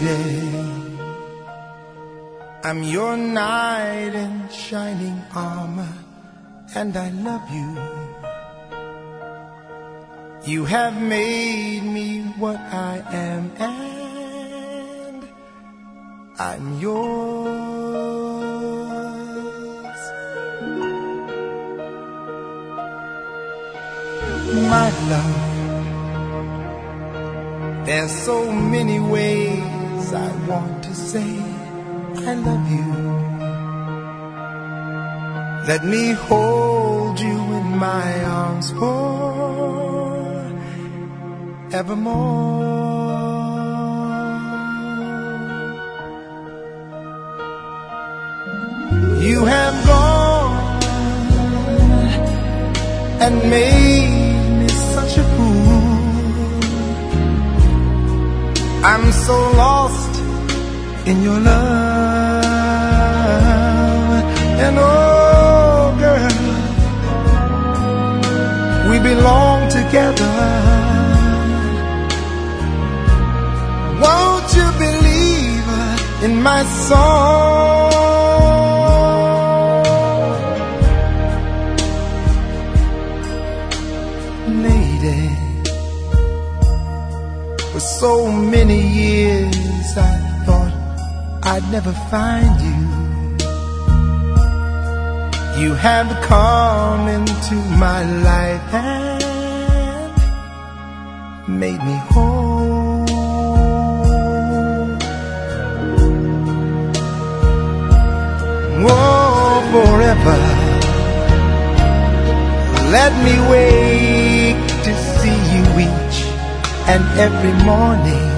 lady. I'm your knight in shining armor, and I love you. You have made me what I am, and I'm yours. My love, there's so many ways I want to say I love you. Let me hold you in my arms for evermore. You have gone and made I'm so lost in your love. And oh, girl, we belong together. Won't you believe in my song? Lady, so many years I thought I'd never find you. You have come into my life and made me whole. Oh, forever. Let me wake and every morning.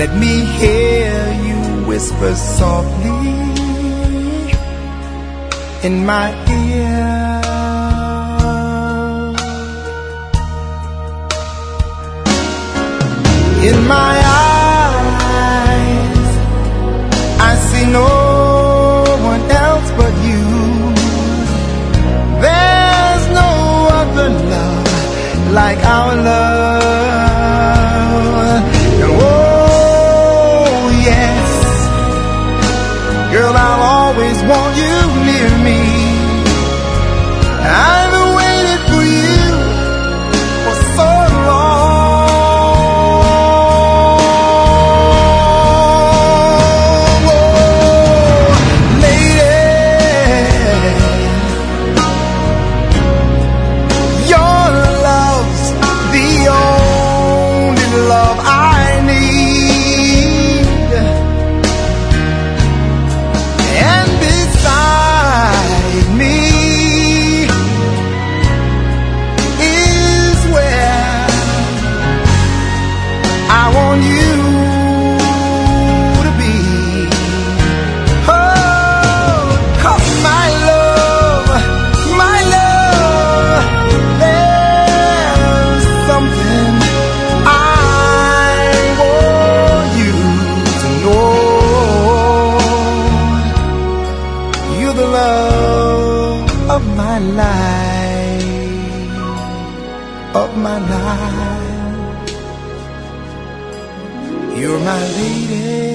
Let me hear you whisper softly in my ear. In my you near me. I've of my life. You're my lady.